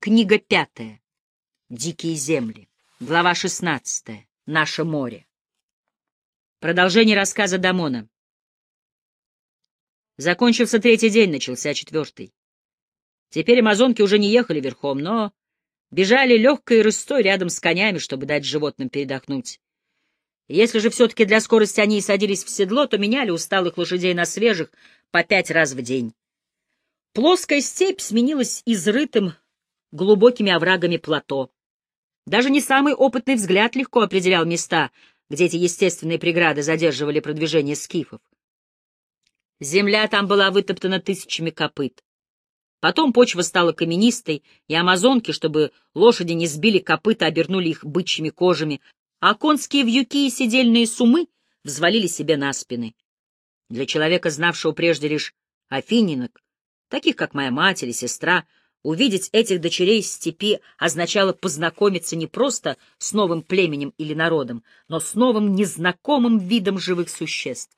Книга пятая. Дикие земли. Глава шестнадцатая. Наше море. Продолжение рассказа Дамона. Закончился третий день, начался четвертый. Теперь амазонки уже не ехали верхом, но бежали легкой рыстой рядом с конями, чтобы дать животным передохнуть. Если же все-таки для скорости они и садились в седло, то меняли усталых лошадей на свежих по пять раз в день. Плоская степь сменилась изрытым глубокими оврагами плато. Даже не самый опытный взгляд легко определял места, где эти естественные преграды задерживали продвижение скифов. Земля там была вытоптана тысячами копыт. Потом почва стала каменистой, и амазонки, чтобы лошади не сбили копыта, обернули их бычьими кожами, а конские вьюки и седельные сумы взвалили себе на спины. Для человека, знавшего прежде лишь афининок, таких как моя мать или сестра, увидеть этих дочерей степи означало познакомиться не просто с новым племенем или народом, но с новым незнакомым видом живых существ.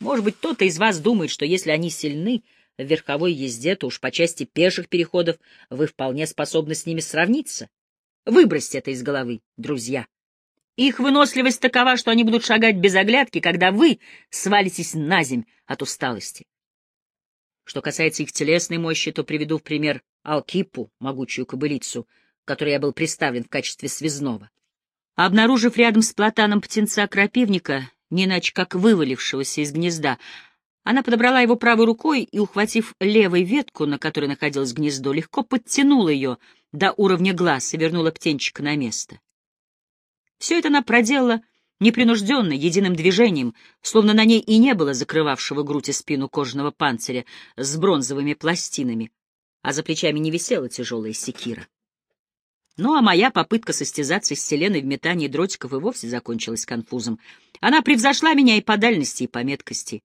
Может быть, кто-то из вас думает, что если они сильны в верховой езде, то уж по части пеших переходов вы вполне способны с ними сравниться. Выбросьте это из головы, друзья. Их выносливость такова, что они будут шагать без оглядки, когда вы свалитесь на земь от усталости. Что касается их телесной мощи, то приведу в пример Алкипу, могучую кобылицу, которой я был представлен в качестве связного. Обнаружив рядом с платаном птенца крапивника, не иначе как вывалившегося из гнезда, она подобрала его правой рукой и, ухватив левой ветку, на которой находилось гнездо, легко подтянула ее до уровня глаз и вернула птенчика на место. Все это она проделала непринужденно, единым движением, словно на ней и не было закрывавшего грудь и спину кожаного панциря с бронзовыми пластинами, а за плечами не висела тяжелая секира. Ну а моя попытка состязаться с Селеной в метании дротиков и вовсе закончилась конфузом. Она превзошла меня и по дальности, и по меткости.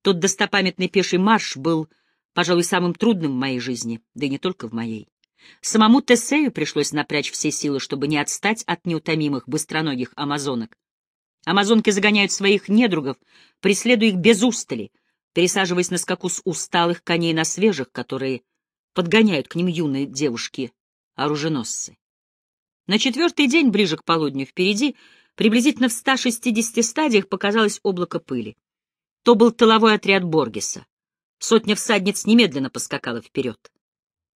Тот достопамятный пеший марш был, пожалуй, самым трудным в моей жизни, да и не только в моей. Самому Тесею пришлось напрячь все силы, чтобы не отстать от неутомимых быстроногих амазонок. Амазонки загоняют своих недругов, преследуя их без устали, пересаживаясь на скаку с усталых коней на свежих, которые подгоняют к ним юные девушки-оруженосцы. На четвертый день, ближе к полудню впереди, приблизительно в 160 стадиях показалось облако пыли. То был тыловой отряд Боргеса. Сотня всадниц немедленно поскакала вперед.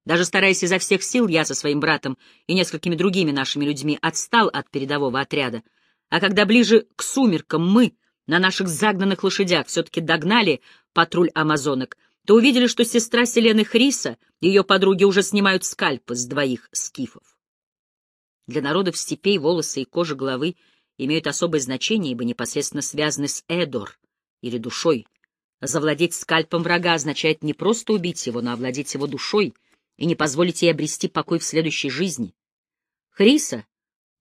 Даже стараясь изо всех сил, я со своим братом и несколькими другими нашими людьми отстал от передового отряда, а когда ближе к сумеркам мы на наших загнанных лошадях все-таки догнали патруль амазонок, то увидели, что сестра Селены Хриса и ее подруги уже снимают скальпы с двоих скифов. Для народов степей волосы и кожа головы имеют особое значение, ибо непосредственно связаны с Эдор, или душой. Завладеть скальпом врага означает не просто убить его, но овладеть его душой и не позволить ей обрести покой в следующей жизни. Хриса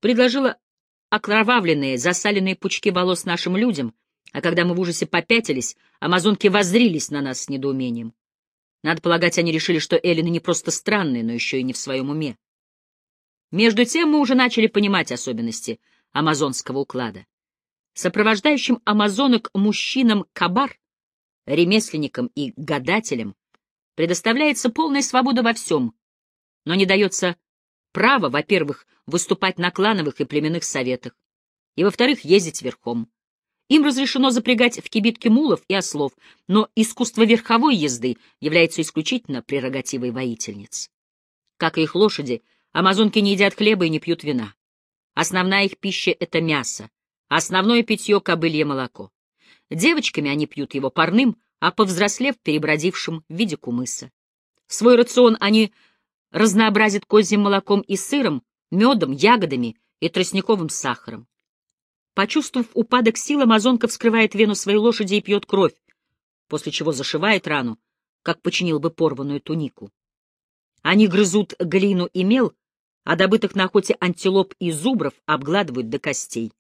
предложила окровавленные, засаленные пучки волос нашим людям, а когда мы в ужасе попятились, амазонки воззрились на нас с недоумением. Надо полагать, они решили, что Эллины не просто странные, но еще и не в своем уме. Между тем мы уже начали понимать особенности амазонского уклада сопровождающим амазонок мужчинам кабар, ремесленникам и гадателям, предоставляется полная свобода во всем, но не дается право, во-первых, выступать на клановых и племенных советах, и, во-вторых, ездить верхом. Им разрешено запрягать в кибитке мулов и ослов, но искусство верховой езды является исключительно прерогативой воительниц. Как и их лошади, амазонки не едят хлеба и не пьют вина. Основная их пища — это мясо, Основное питье — кобылье молоко. Девочками они пьют его парным, а повзрослев — перебродившим в виде кумыса. Свой рацион они разнообразят козьим молоком и сыром, медом, ягодами и тростниковым сахаром. Почувствовав упадок сил, амазонка вскрывает вену своей лошади и пьет кровь, после чего зашивает рану, как починил бы порванную тунику. Они грызут глину и мел, а добытых на охоте антилоп и зубров обгладывают до костей.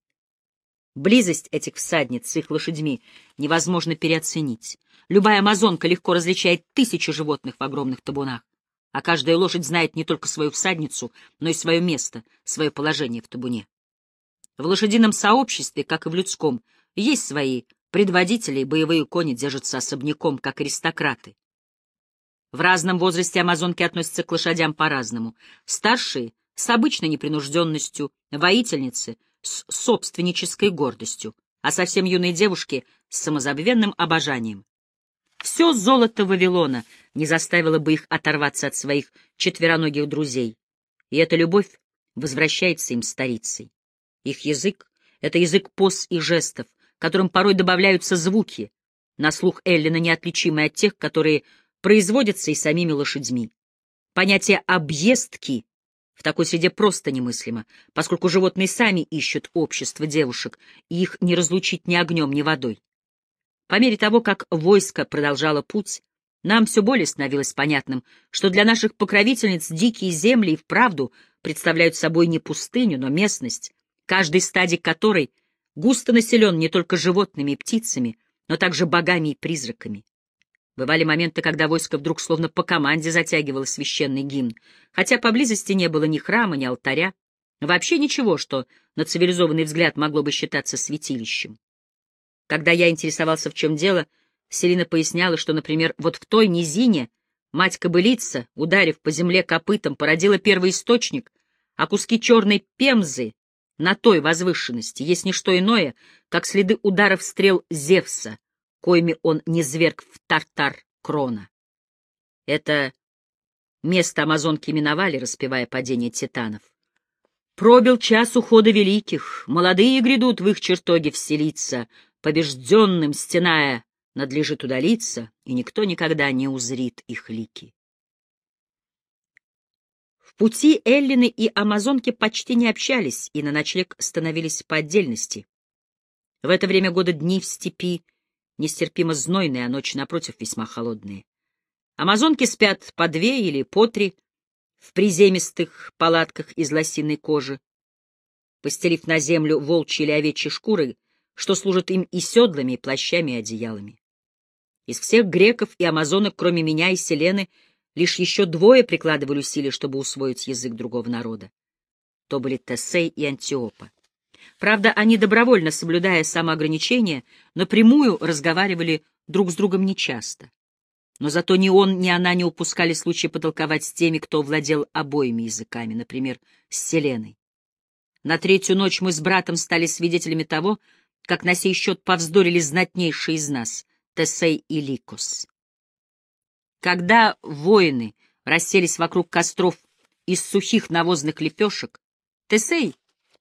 Близость этих всадниц с их лошадьми невозможно переоценить. Любая амазонка легко различает тысячи животных в огромных табунах, а каждая лошадь знает не только свою всадницу, но и свое место, свое положение в табуне. В лошадином сообществе, как и в людском, есть свои предводители, и боевые кони держатся особняком, как аристократы. В разном возрасте амазонки относятся к лошадям по-разному. Старшие — с обычной непринужденностью, воительницы — с собственнической гордостью, а совсем юные девушки — с самозабвенным обожанием. Все золото Вавилона не заставило бы их оторваться от своих четвероногих друзей, и эта любовь возвращается им старицей. Их язык — это язык поз и жестов, которым порой добавляются звуки, на слух Эллина неотличимые от тех, которые производятся и самими лошадьми. Понятие «объездки» в такой среде просто немыслимо, поскольку животные сами ищут общество девушек, и их не разлучить ни огнем, ни водой. По мере того, как войско продолжало путь, нам все более становилось понятным, что для наших покровительниц дикие земли и вправду представляют собой не пустыню, но местность, каждый стадий которой густо населен не только животными и птицами, но также богами и призраками. Бывали моменты, когда войско вдруг словно по команде затягивало священный гимн, хотя поблизости не было ни храма, ни алтаря, вообще ничего, что на цивилизованный взгляд могло бы считаться святилищем. Когда я интересовался, в чем дело, Селина поясняла, что, например, вот в той низине мать-кобылица, ударив по земле копытом, породила первый источник, а куски черной пемзы на той возвышенности. Есть не что иное, как следы ударов стрел Зевса, коими он не зверг в тартар Крона. Это место амазонки миновали, распевая падение титанов. Пробил час ухода великих, молодые грядут в их чертоге вселиться, побежденным, стеная, надлежит удалиться, и никто никогда не узрит их лики. В пути Эллины и амазонки почти не общались и на ночлег становились по отдельности. В это время года дни в степи нестерпимо знойные, а ночи, напротив, весьма холодные. Амазонки спят по две или по три в приземистых палатках из лосиной кожи, постелив на землю волчьи или овечьи шкуры, что служат им и седлами, и плащами, и одеялами. Из всех греков и амазонок, кроме меня и Селены, лишь еще двое прикладывали усилия, чтобы усвоить язык другого народа. То были Тесей и Антиопа. Правда, они, добровольно соблюдая самоограничения, напрямую разговаривали друг с другом нечасто. Но зато ни он, ни она не упускали случая потолковать с теми, кто владел обоими языками, например, с Селеной. На третью ночь мы с братом стали свидетелями того, как на сей счет повздорили знатнейшие из нас — Тесей и Ликос. Когда воины расселись вокруг костров из сухих навозных лепешек, Тесей,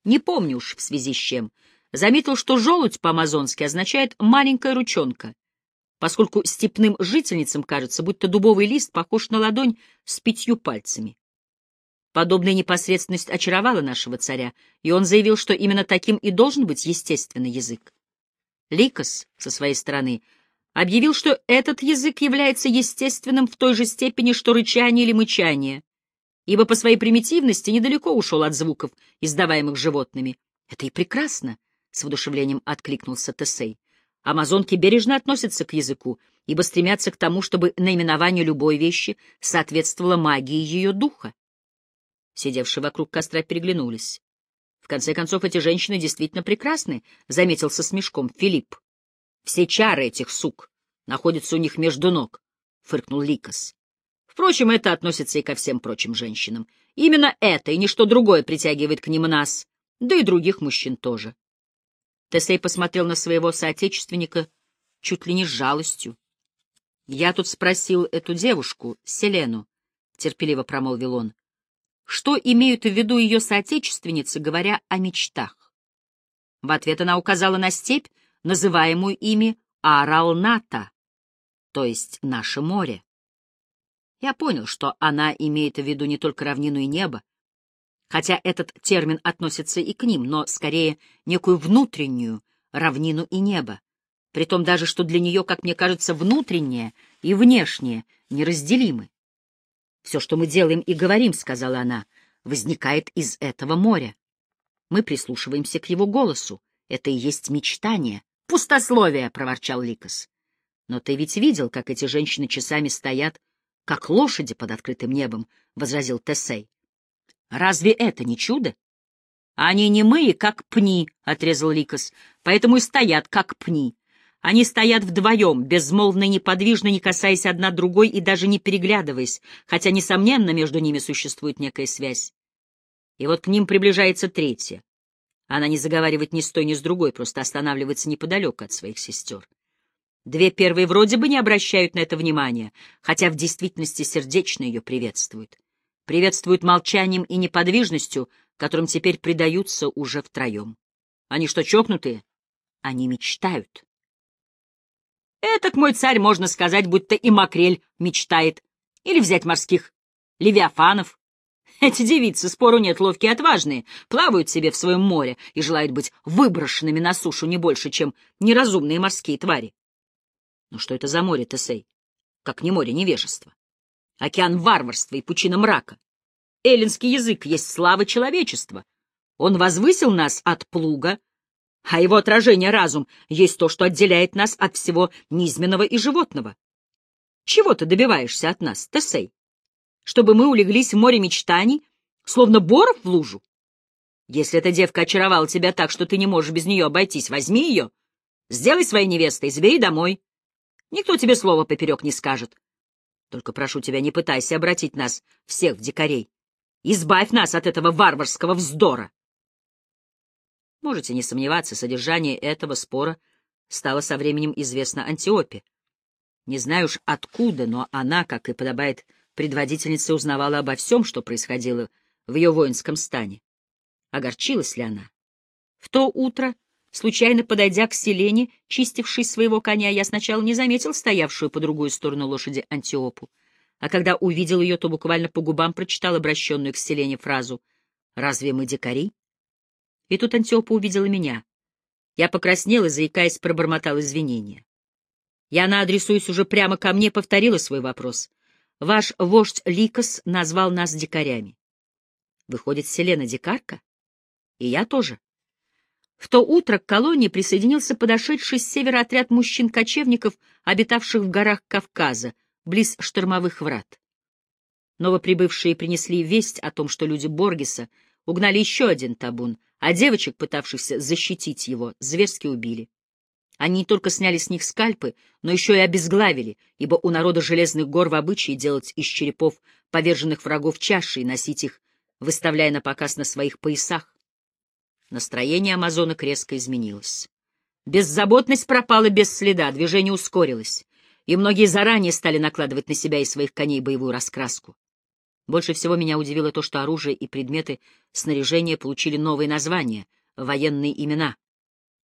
не помню уж в связи с чем, заметил, что желудь по-амазонски означает «маленькая ручонка», поскольку степным жительницам кажется, будто дубовый лист похож на ладонь с пятью пальцами. Подобная непосредственность очаровала нашего царя, и он заявил, что именно таким и должен быть естественный язык. Ликос, со своей стороны, объявил, что этот язык является естественным в той же степени, что рычание или мычание, ибо по своей примитивности недалеко ушел от звуков, издаваемых животными. «Это и прекрасно!» — с воодушевлением откликнулся Тесей. Амазонки бережно относятся к языку, ибо стремятся к тому, чтобы наименование любой вещи соответствовало магии ее духа. Сидевшие вокруг костра переглянулись. В конце концов, эти женщины действительно прекрасны, — заметил со смешком Филипп. Все чары этих сук находятся у них между ног, — фыркнул Ликос. Впрочем, это относится и ко всем прочим женщинам. Именно это и ничто другое притягивает к ним нас, да и других мужчин тоже. Тесей посмотрел на своего соотечественника чуть ли не с жалостью. — Я тут спросил эту девушку, Селену, — терпеливо промолвил он. Что имеют в виду ее соотечественницы, говоря о мечтах? В ответ она указала на степь, называемую ими Аралната, то есть наше море. Я понял, что она имеет в виду не только равнину и небо, хотя этот термин относится и к ним, но скорее некую внутреннюю равнину и небо, при том даже, что для нее, как мне кажется, внутреннее и внешнее неразделимы. Все, что мы делаем и говорим, — сказала она, — возникает из этого моря. Мы прислушиваемся к его голосу. Это и есть мечтание. Пустословие, — проворчал Ликос. Но ты ведь видел, как эти женщины часами стоят, как лошади под открытым небом, — возразил Тесей. Разве это не чудо? Они немые, как пни, — отрезал Ликос, — поэтому и стоят, как пни. Они стоят вдвоем, безмолвно и неподвижно, не касаясь одна другой и даже не переглядываясь, хотя, несомненно, между ними существует некая связь. И вот к ним приближается третья. Она не заговаривает ни с той, ни с другой, просто останавливается неподалеку от своих сестер. Две первые вроде бы не обращают на это внимания, хотя в действительности сердечно ее приветствуют. Приветствуют молчанием и неподвижностью, которым теперь предаются уже втроем. Они что, чокнутые? Они мечтают. Этак мой царь, можно сказать, будто и макрель мечтает. Или взять морских левиафанов. Эти девицы, спору нет, ловкие отважные, плавают себе в своем море и желают быть выброшенными на сушу не больше, чем неразумные морские твари. Но что это за море, Тесей? Как не море невежества. Океан варварства и пучина мрака. Эллинский язык есть слава человечества. Он возвысил нас от плуга, а его отражение разум есть то, что отделяет нас от всего низменного и животного. Чего ты добиваешься от нас, Тесей? Чтобы мы улеглись в море мечтаний, словно боров в лужу? Если эта девка очаровала тебя так, что ты не можешь без нее обойтись, возьми ее, сделай своей невестой, забери домой. Никто тебе слова поперек не скажет. Только прошу тебя, не пытайся обратить нас всех в дикарей. Избавь нас от этого варварского вздора. Можете не сомневаться, содержание этого спора стало со временем известно Антиопе. Не знаю уж откуда, но она, как и подобает предводительнице, узнавала обо всем, что происходило в ее воинском стане. Огорчилась ли она? В то утро, случайно подойдя к Селене, чистившей своего коня, я сначала не заметил стоявшую по другую сторону лошади Антиопу, а когда увидел ее, то буквально по губам прочитал обращенную к Селене фразу «Разве мы дикари?» И тут Антиопа увидела меня. Я покраснел и, заикаясь, пробормотал извинения. Яна, адресуясь уже прямо ко мне, повторила свой вопрос. Ваш вождь Ликос назвал нас дикарями. Выходит, Селена дикарка? И я тоже. В то утро к колонии присоединился подошедший с севера отряд мужчин-кочевников, обитавших в горах Кавказа, близ штормовых врат. Новоприбывшие принесли весть о том, что люди Боргеса угнали еще один табун, а девочек, пытавшихся защитить его, зверски убили. Они не только сняли с них скальпы, но еще и обезглавили, ибо у народа Железных гор в обычае делать из черепов поверженных врагов чаши и носить их, выставляя на показ на своих поясах. Настроение амазонок резко изменилось. Беззаботность пропала без следа, движение ускорилось, и многие заранее стали накладывать на себя и своих коней боевую раскраску. Больше всего меня удивило то, что оружие и предметы снаряжения получили новые названия, военные имена.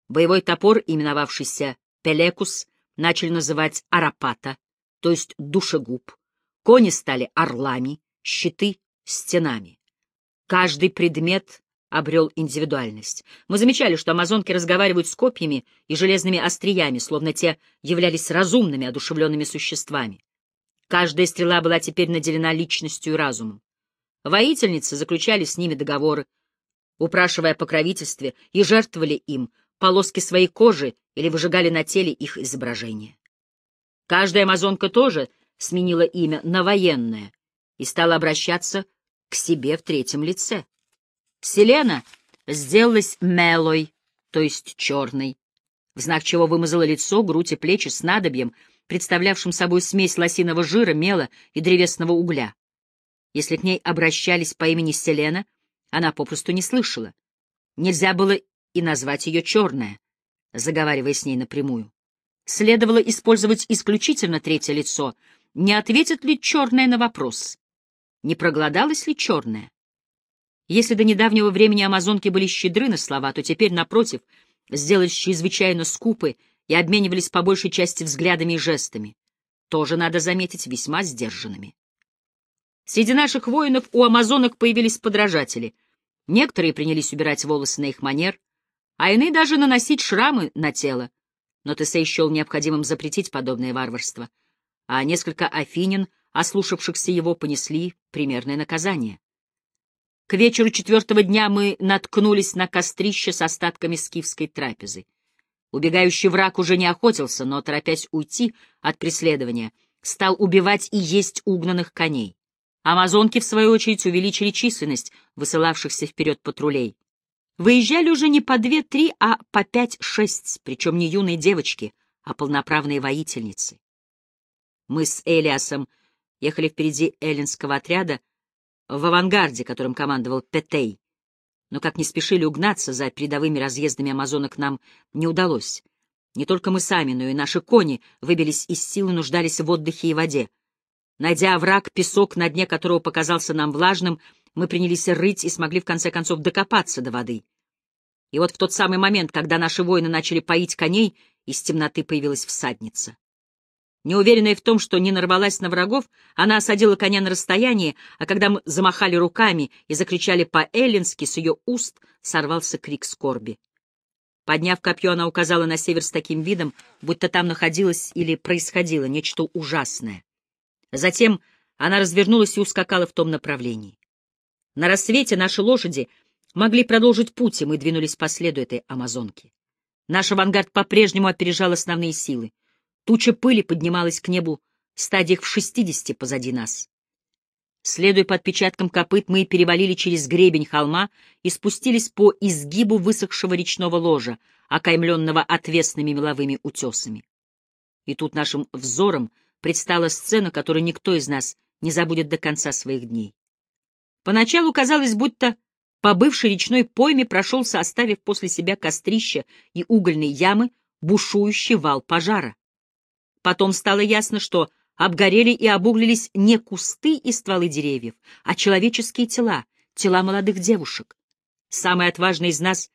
Боевой топор, именовавшийся Пелекус, начали называть Арапата, то есть душегуб. Кони стали орлами, щиты — стенами. Каждый предмет обрел индивидуальность. Мы замечали, что амазонки разговаривают с копьями и железными остриями, словно те являлись разумными, одушевленными существами. Каждая стрела была теперь наделена личностью и разумом. Воительницы заключали с ними договоры, упрашивая покровительстве, и жертвовали им полоски своей кожи или выжигали на теле их изображение. Каждая амазонка тоже сменила имя на военное и стала обращаться к себе в третьем лице. Селена сделалась мелой, то есть черной, в знак чего вымазала лицо, грудь и плечи снадобьем, представлявшим собой смесь лосиного жира, мела и древесного угля. Если к ней обращались по имени Селена, она попросту не слышала. Нельзя было и назвать ее черная, заговаривая с ней напрямую. Следовало использовать исключительно третье лицо. Не ответит ли черная на вопрос? Не проголодалась ли черная? Если до недавнего времени амазонки были щедры на слова, то теперь, напротив, сделались чрезвычайно скупы и обменивались по большей части взглядами и жестами, тоже, надо заметить, весьма сдержанными. Среди наших воинов у амазонок появились подражатели. Некоторые принялись убирать волосы на их манер, а иные даже наносить шрамы на тело. Но Тесей счел необходимым запретить подобное варварство, а несколько афинин, ослушавшихся его, понесли примерное наказание. К вечеру четвертого дня мы наткнулись на кострище с остатками скифской трапезы. Убегающий враг уже не охотился, но, торопясь уйти от преследования, стал убивать и есть угнанных коней. Амазонки, в свою очередь, увеличили численность высылавшихся вперед патрулей. Выезжали уже не по две-три, а по пять-шесть, причем не юные девочки, а полноправные воительницы. Мы с Элиасом ехали впереди эллинского отряда в авангарде, которым командовал Петей, но как не спешили угнаться за передовыми разъездами амазонок нам не удалось. Не только мы сами, но и наши кони выбились из сил и нуждались в отдыхе и воде. Найдя овраг, песок, на дне которого показался нам влажным, мы принялись рыть и смогли в конце концов докопаться до воды. И вот в тот самый момент, когда наши воины начали поить коней, из темноты появилась всадница. Неуверенная в том, что не нарвалась на врагов, она осадила коня на расстоянии, а когда мы замахали руками и закричали по-эллински, с ее уст сорвался крик скорби. Подняв копье, она указала на север с таким видом, будто там находилось или происходило нечто ужасное. Затем она развернулась и ускакала в том направлении. На рассвете наши лошади могли продолжить путь, и мы двинулись по следу этой амазонки. Наш авангард по-прежнему опережал основные силы. Туча пыли поднималась к небу в стадиях в шестидесяти позади нас. Следуя по отпечаткам копыт, мы перевалили через гребень холма и спустились по изгибу высохшего речного ложа, окаймленного отвесными меловыми утесами. И тут нашим взором предстала сцена, которую никто из нас не забудет до конца своих дней. Поначалу казалось, будто по бывшей речной пойме прошелся, оставив после себя кострища и угольные ямы, бушующий вал пожара. Потом стало ясно, что обгорели и обуглились не кусты и стволы деревьев, а человеческие тела, тела молодых девушек. Самые отважные из нас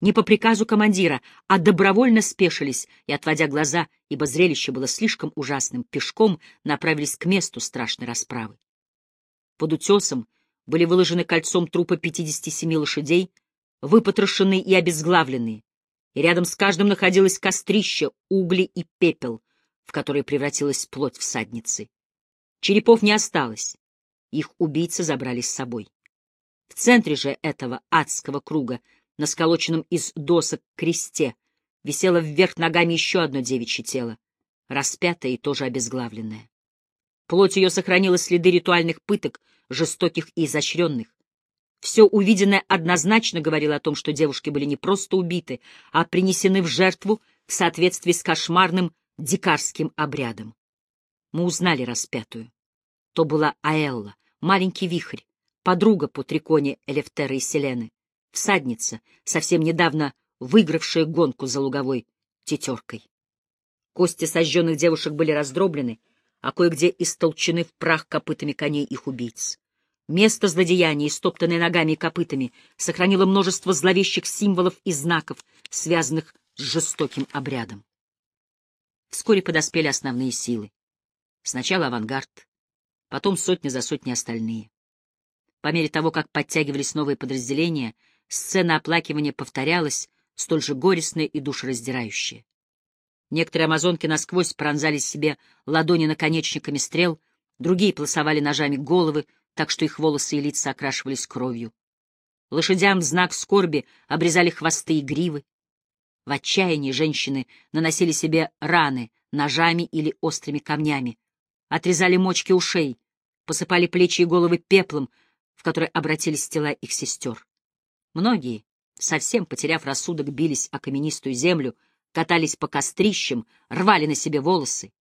не по приказу командира, а добровольно спешились и, отводя глаза, ибо зрелище было слишком ужасным, пешком направились к месту страшной расправы. Под утесом были выложены кольцом трупы 57 лошадей, выпотрошенные и обезглавленные, и рядом с каждым находилось кострище, угли и пепел, в который превратилась плоть всадницы. Черепов не осталось, их убийцы забрали с собой. В центре же этого адского круга на сколоченном из досок кресте висело вверх ногами еще одно девичье тело, распятое и тоже обезглавленное. Плоть ее сохранила следы ритуальных пыток, жестоких и изощренных. Все увиденное однозначно говорило о том, что девушки были не просто убиты, а принесены в жертву в соответствии с кошмарным дикарским обрядом. Мы узнали распятую. То была Аэлла, маленький вихрь, подруга по триконе Элефтера и Селены всадница, совсем недавно выигравшая гонку за луговой тетеркой. Кости сожженных девушек были раздроблены, а кое-где истолчены в прах копытами коней их убийц. Место злодеяния, истоптанное ногами и копытами, сохранило множество зловещих символов и знаков, связанных с жестоким обрядом. Вскоре подоспели основные силы. Сначала авангард, потом сотни за сотни остальные. По мере того, как подтягивались новые подразделения — Сцена оплакивания повторялась, столь же горестная и душераздирающая. Некоторые амазонки насквозь пронзали себе ладони наконечниками стрел, другие полосовали ножами головы, так что их волосы и лица окрашивались кровью. Лошадям в знак скорби обрезали хвосты и гривы. В отчаянии женщины наносили себе раны ножами или острыми камнями, отрезали мочки ушей, посыпали плечи и головы пеплом, в который обратились тела их сестер. Многие, совсем потеряв рассудок, бились о каменистую землю, катались по кострищам, рвали на себе волосы.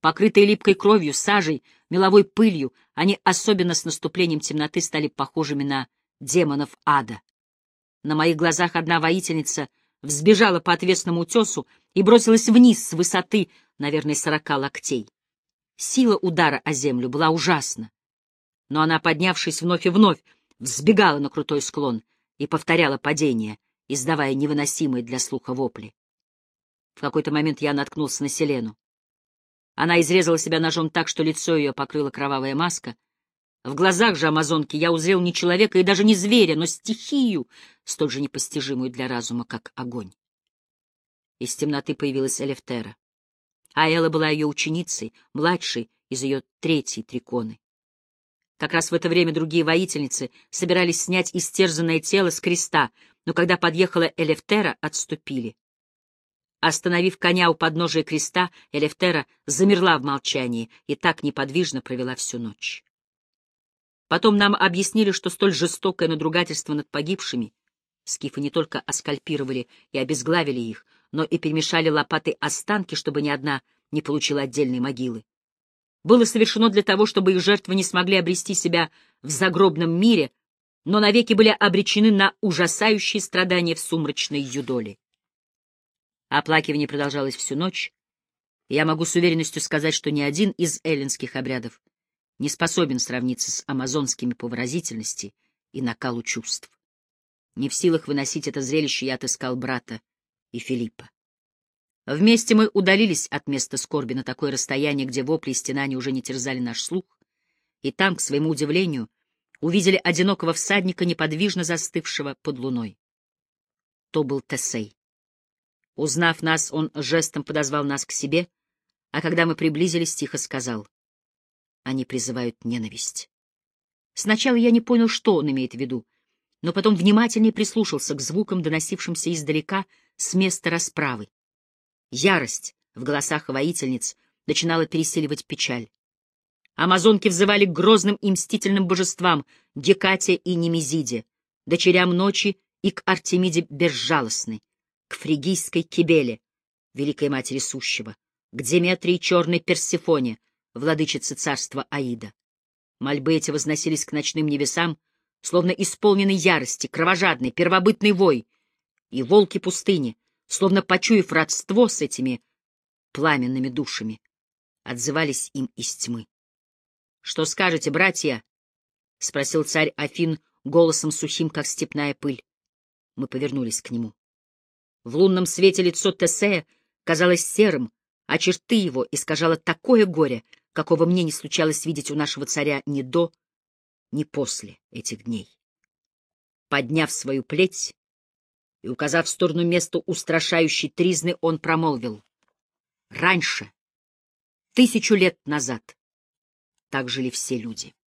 Покрытые липкой кровью, сажей, меловой пылью, они особенно с наступлением темноты стали похожими на демонов ада. На моих глазах одна воительница взбежала по отвесному утесу и бросилась вниз с высоты, наверное, сорока локтей. Сила удара о землю была ужасна. Но она, поднявшись вновь и вновь, взбегала на крутой склон — и повторяла падение, издавая невыносимые для слуха вопли. В какой-то момент я наткнулся на Селену. Она изрезала себя ножом так, что лицо ее покрыла кровавая маска. В глазах же амазонки я узрел не человека и даже не зверя, но стихию, столь же непостижимую для разума, как огонь. Из темноты появилась Элефтера. А Элла была ее ученицей, младшей из ее третьей триконы. Как раз в это время другие воительницы собирались снять истерзанное тело с креста, но когда подъехала Элефтера, отступили. Остановив коня у подножия креста, Элефтера замерла в молчании и так неподвижно провела всю ночь. Потом нам объяснили, что столь жестокое надругательство над погибшими скифы не только оскальпировали и обезглавили их, но и перемешали лопатой останки, чтобы ни одна не получила отдельной могилы. Было совершено для того, чтобы их жертвы не смогли обрести себя в загробном мире, но навеки были обречены на ужасающие страдания в сумрачной юдоле. Оплакивание продолжалось всю ночь, я могу с уверенностью сказать, что ни один из эллинских обрядов не способен сравниться с амазонскими по выразительности и накалу чувств. Не в силах выносить это зрелище, я отыскал брата и Филиппа. Вместе мы удалились от места скорби на такое расстояние, где вопли и стенания уже не терзали наш слух, и там, к своему удивлению, увидели одинокого всадника, неподвижно застывшего под луной. То был Тесей. Узнав нас, он жестом подозвал нас к себе, а когда мы приблизились, тихо сказал. Они призывают ненависть. Сначала я не понял, что он имеет в виду, но потом внимательнее прислушался к звукам, доносившимся издалека с места расправы. Ярость в голосах воительниц начинала пересиливать печаль. Амазонки взывали к грозным и мстительным божествам Гекате и Немезиде, дочерям ночи и к Артемиде безжалостной, к фригийской Кибеле, великой матери сущего, к Деметрии черной Персифоне, владычице царства Аида. Мольбы эти возносились к ночным небесам, словно исполненный ярости, кровожадный, первобытный вой, и волки пустыни, словно почуяв родство с этими пламенными душами, отзывались им из тьмы. — Что скажете, братья? — спросил царь Афин голосом сухим, как степная пыль. Мы повернулись к нему. В лунном свете лицо Тесея казалось серым, а черты его искажало такое горе, какого мне не случалось видеть у нашего царя ни до, ни после этих дней. Подняв свою плеть, и, указав в сторону места устрашающей тризны, он промолвил. Раньше, тысячу лет назад, так жили все люди.